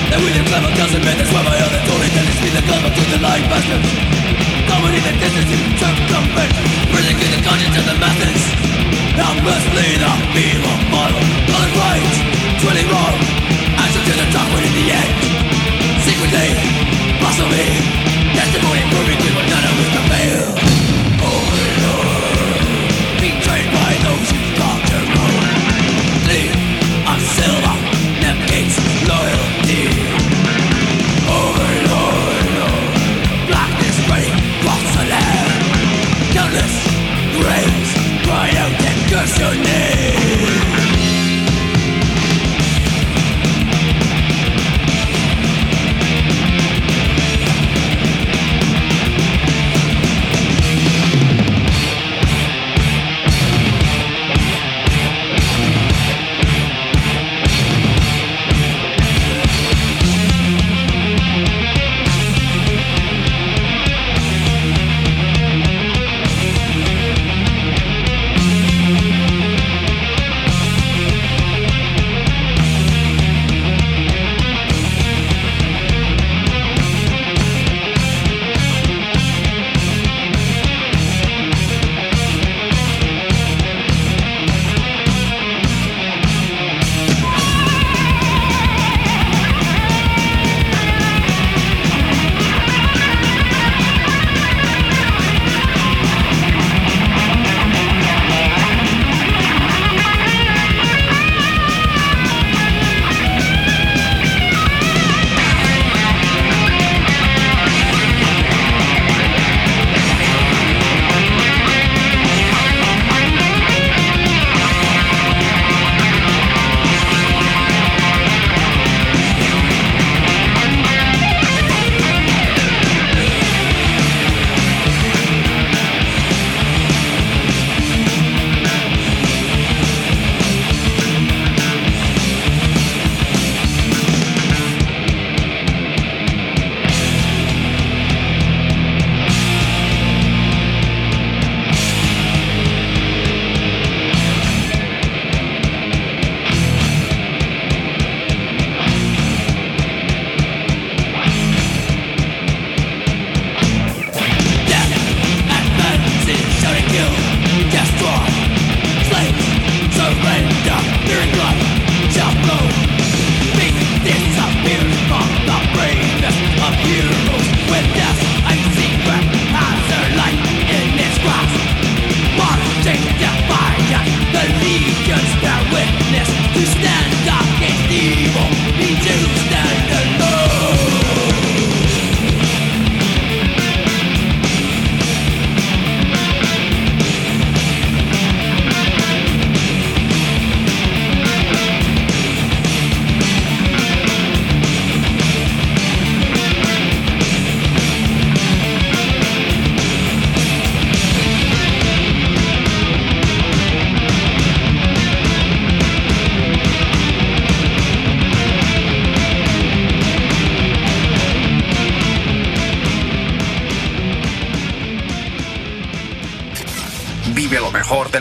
That we develop doesn't mean that's why my other told it That it's me that got to the light bastard Comedy that distance you took from it Predicting the conscience of the masses. Helplessly the evil model. Call it right, truly wrong Answer to the dark one in the end Secretly, possibly Testimony proving we were none of us to fail Overlord oh, Betrayed by those who got their own Leave, I'm silver, never loyal. Cause you need.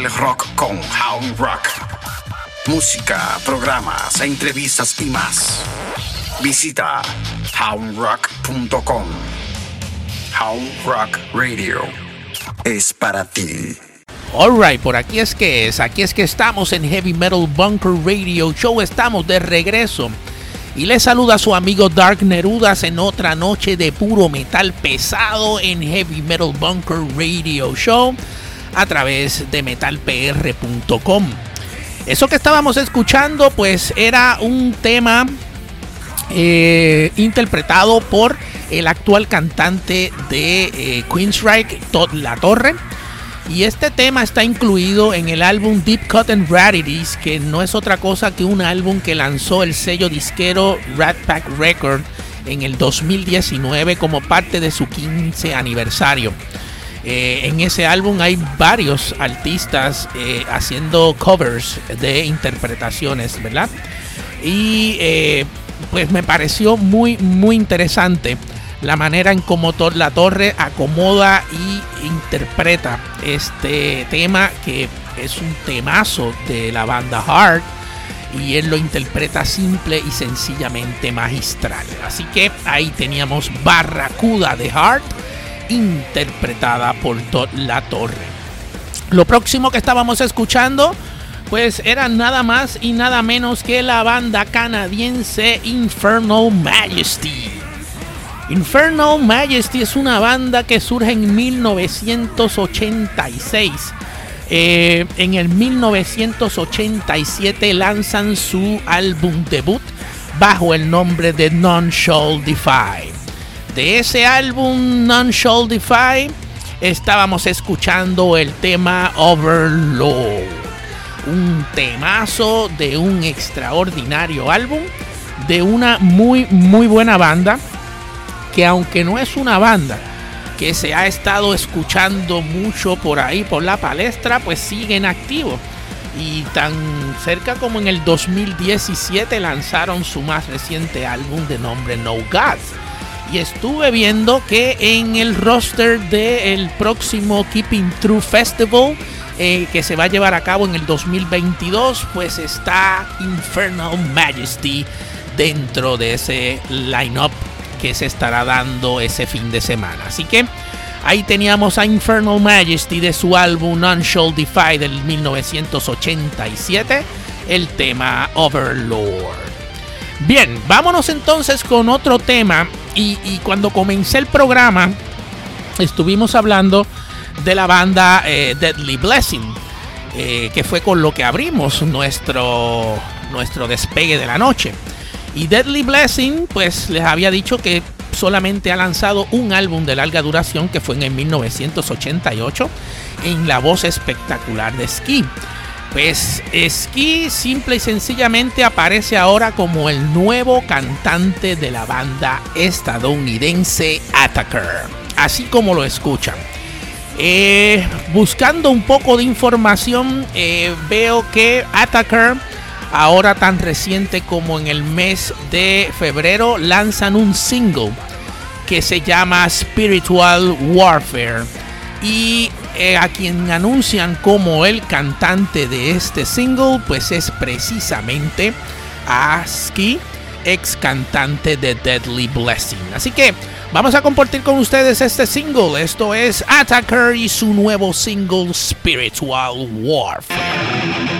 rock con Hound Rock. Música, programas, entrevistas y más. Visita houndrock.com. Hound Rock Radio es para ti. Alright, por aquí es que es, aquí es que estamos en Heavy Metal Bunker Radio Show, estamos de regreso. Y le saluda a su amigo Dark Nerudas en otra noche de puro metal pesado en Heavy Metal Bunker Radio Show a través de metalpr.com. Eso que estábamos escuchando pues era un tema eh, interpretado por el actual cantante de eh, Queensryche, Todd La Torre. Y este tema está incluido en el álbum Deep Cut and Rarities, que no es otra cosa que un álbum que lanzó el sello disquero Rat Pack Record en el 2019 como parte de su 15 aniversario. Eh, en ese álbum hay varios artistas eh, haciendo covers de interpretaciones, ¿verdad? Y eh, pues me pareció muy, muy interesante la manera en cómo la torre acomoda y interpreta este tema que es un temazo de la banda Heart y él lo interpreta simple y sencillamente magistral. Así que ahí teníamos Barracuda de Heart interpretada por La Torre. Lo próximo que estábamos escuchando pues era nada más y nada menos que la banda canadiense Infernal Majesty. Infernal Majesty es una banda que surge en 1986. Eh, en el 1987 lanzan su álbum debut bajo el nombre de Non Shall Defy. De ese álbum Non Shall Defy estábamos escuchando el tema Overload. Un temazo de un extraordinario álbum de una muy muy buena banda que aunque no es una banda que se ha estado escuchando mucho por ahí, por la palestra, pues siguen activos. Y tan cerca como en el 2017 lanzaron su más reciente álbum de nombre No Gods. Y estuve viendo que en el roster del próximo Keeping True Festival, eh, que se va a llevar a cabo en el 2022, pues está Infernal Majesty dentro de ese lineup que se estará dando ese fin de semana. Así que ahí teníamos a Infernal Majesty de su álbum Non Defy del 1987, el tema Overlord. Bien, vámonos entonces con otro tema. Y, cuando comencé el programa, estuvimos hablando de la banda eh, Deadly Blessing, eh, que fue con lo que abrimos nuestro, nuestro despegue de la noche. Y Deadly Blessing, pues les había dicho que solamente ha lanzado un álbum de larga duración que fue en el 1988 en la voz espectacular de Ski. Pues Ski simple y sencillamente aparece ahora como el nuevo cantante de la banda estadounidense Attacker, así como lo escuchan. Eh, buscando un poco de información, eh, veo que Attacker ahora tan reciente como en el mes de febrero, lanzan un single que se llama Spiritual Warfare. Y eh, a quien anuncian como el cantante de este single, pues es precisamente Aski, ex cantante de Deadly Blessing. Así que vamos a compartir con ustedes este single. Esto es Attacker y su nuevo single Spiritual Warfare.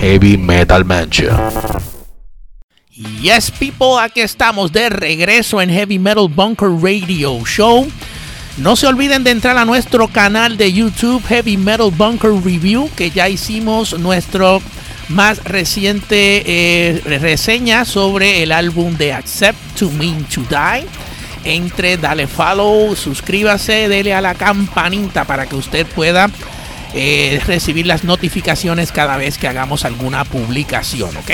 Heavy Metal Mansion. Yes, people, aquí estamos de regreso en Heavy Metal Bunker Radio Show. No se olviden de entrar a nuestro canal de YouTube Heavy Metal Bunker Review, que ya hicimos nuestro más reciente eh, reseña sobre el álbum de Accept to Mean to Die entre, dale follow, suscríbase, dele a la campanita para que usted pueda eh, recibir las notificaciones cada vez que hagamos alguna publicación, ¿ok?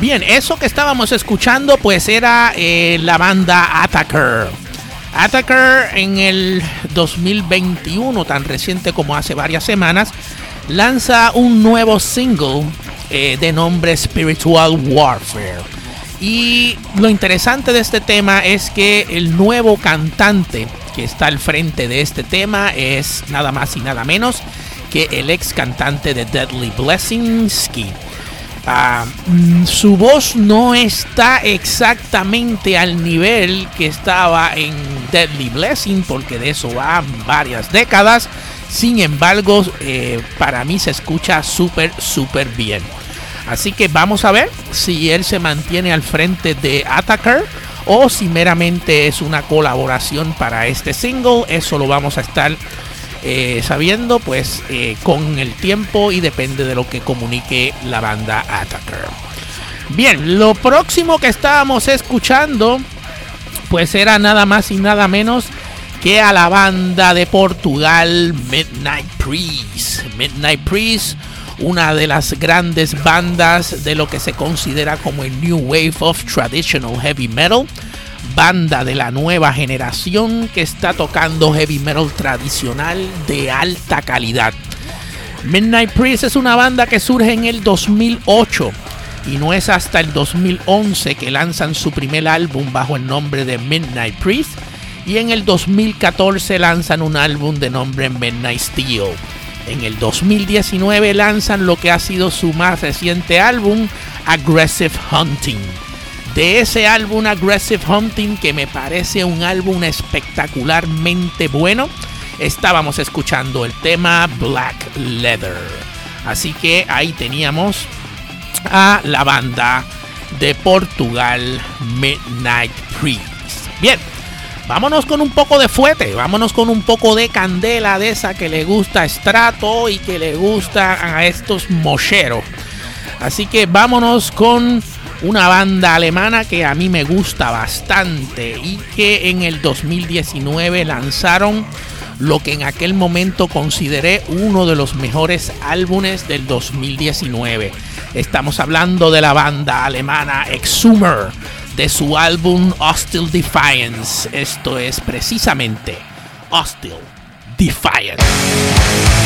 Bien, eso que estábamos escuchando pues era eh, la banda Attacker. Attacker en el 2021, tan reciente como hace varias semanas, lanza un nuevo single eh, de nombre Spiritual Warfare. Y lo interesante de este tema es que el nuevo cantante que está al frente de este tema es nada más y nada menos el ex cantante de Deadly Blessingski. Ah, mm, su voz no está exactamente al nivel que estaba en Deadly Blessing, porque de eso va varias décadas. Sin embargo, eh, para mí se escucha súper, súper bien. Así que vamos a ver si él se mantiene al frente de Attacker o si meramente es una colaboración para este single. Eso lo vamos a estar eh, sabiendo pues eh, con el tiempo y depende de lo que comunique la banda Attacker. Bien, lo próximo que estábamos escuchando pues era nada más y nada menos que a la banda de Portugal Midnight Priest. Midnight Priest una de las grandes bandas de lo que se considera como el New Wave of Traditional Heavy Metal, banda de la nueva generación que está tocando heavy metal tradicional de alta calidad. Midnight Priest es una banda que surge en el 2008 y no es hasta el 2011 que lanzan su primer álbum bajo el nombre de Midnight Priest y en el 2014 lanzan un álbum de nombre Midnight Steel. En el 2019 lanzan lo que ha sido su más reciente álbum, Aggressive Hunting. De ese álbum Aggressive Hunting, que me parece un álbum espectacularmente bueno, estábamos escuchando el tema Black Leather. Así que ahí teníamos a la banda de Portugal Midnight Priest. Bien, Vámonos con un poco de fuete, vámonos con un poco de candela de esa que le gusta a Strato y que le gusta a estos mocheros. Así que vámonos con una banda alemana que a mí me gusta bastante y que en el 2019 lanzaron lo que en aquel momento consideré uno de los mejores álbumes del 2019. Estamos hablando de la banda alemana Exhumer de su álbum Hostile Defiance. Esto es precisamente Hostile Defiance.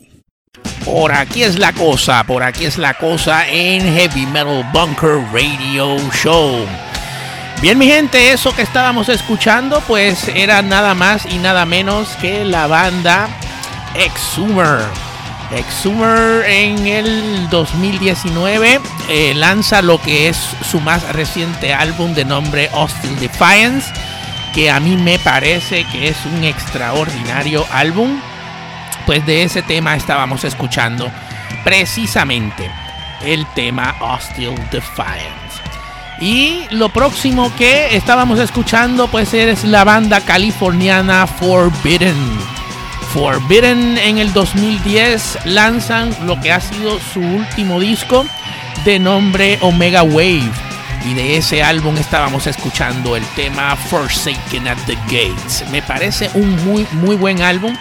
Por aquí es la cosa, por aquí es la cosa en Heavy Metal Bunker Radio Show. Bien, mi gente, eso que estábamos escuchando, pues era nada más y nada menos que la banda Exhumer. Exhumer en el 2019 eh, lanza lo que es su más reciente álbum de nombre Hostile Defiance, que a mí me parece que es un extraordinario álbum. Pues de ese tema estábamos escuchando precisamente el tema Hostile Defiance. Y lo próximo que estábamos escuchando pues es la banda californiana Forbidden. Forbidden en el 2010 lanzan lo que ha sido su último disco de nombre Omega Wave. Y de ese álbum estábamos escuchando el tema Forsaken at the Gates. Me parece un muy muy buen álbum.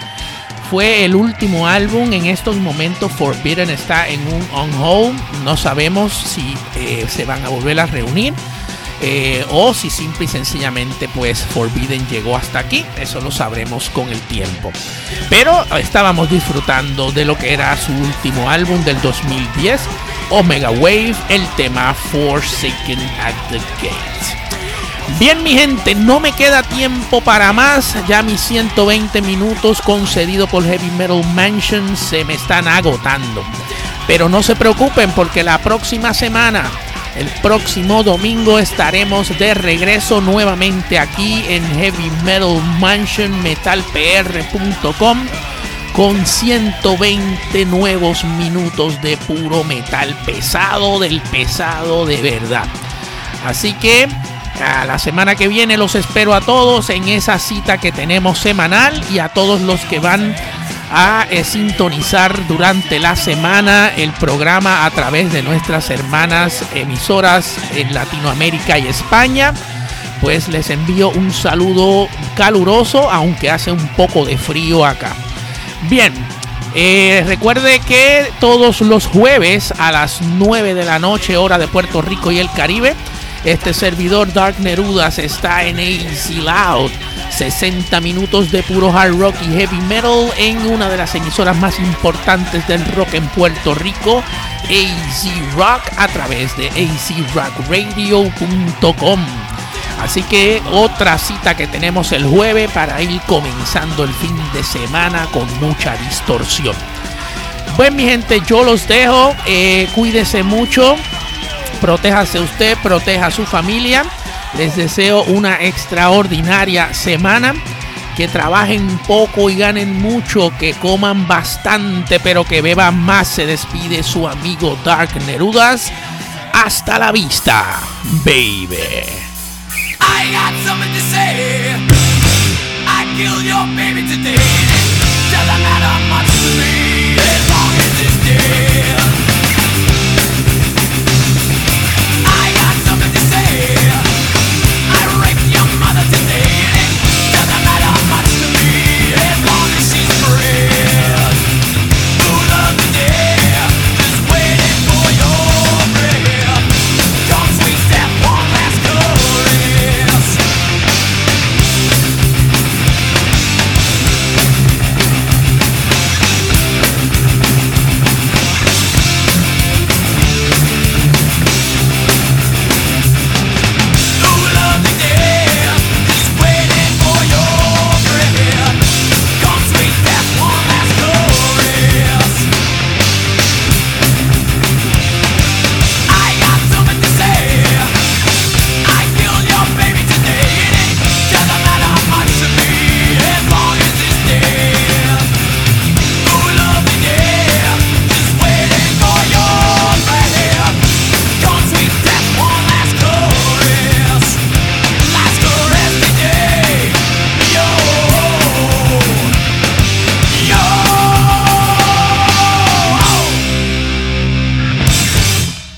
Fue el último álbum. En estos momentos Forbidden está en un on hold. No sabemos si eh, se van a volver a reunir. Eh, o si simple y sencillamente pues Forbidden llegó hasta aquí, eso lo sabremos con el tiempo. Pero estábamos disfrutando de lo que era su último álbum del 2010, Omega Wave, el tema Forsaken at the Gates. Bien mi gente, no me queda tiempo para más, ya mis 120 minutos concedidos por Heavy Metal Mansion se me están agotando. Pero no se preocupen porque la próxima semana el próximo domingo estaremos de regreso nuevamente aquí en Heavy Metal Mansion metalpr.com con 120 nuevos minutos de puro metal pesado del pesado de verdad. Así que a la semana que viene los espero a todos en esa cita que tenemos semanal y a todos los que van a eh, sintonizar durante la semana el programa a través de nuestras hermanas emisoras en Latinoamérica y España. Pues les envío un saludo caluroso, aunque hace un poco de frío acá. Bien, eh, recuerde que todos los jueves a las 9 de la noche, hora de Puerto Rico y el Caribe, este servidor Dark Nerudas está en AC Loud. 60 minutos de puro hard rock y heavy metal en una de las emisoras más importantes del rock en Puerto Rico, AC Rock, a través de acrockradio.com. Así que otra cita que tenemos el jueves para ir comenzando el fin de semana con mucha distorsión. Pues mi gente, yo los dejo. Eh, cuídese mucho. Protéjase usted, proteja a su familia. Les deseo una extraordinaria semana. Que trabajen poco y ganen mucho. Que coman bastante, pero que beban más. Se despide su amigo Dark Nerudas. Hasta la vista, baby.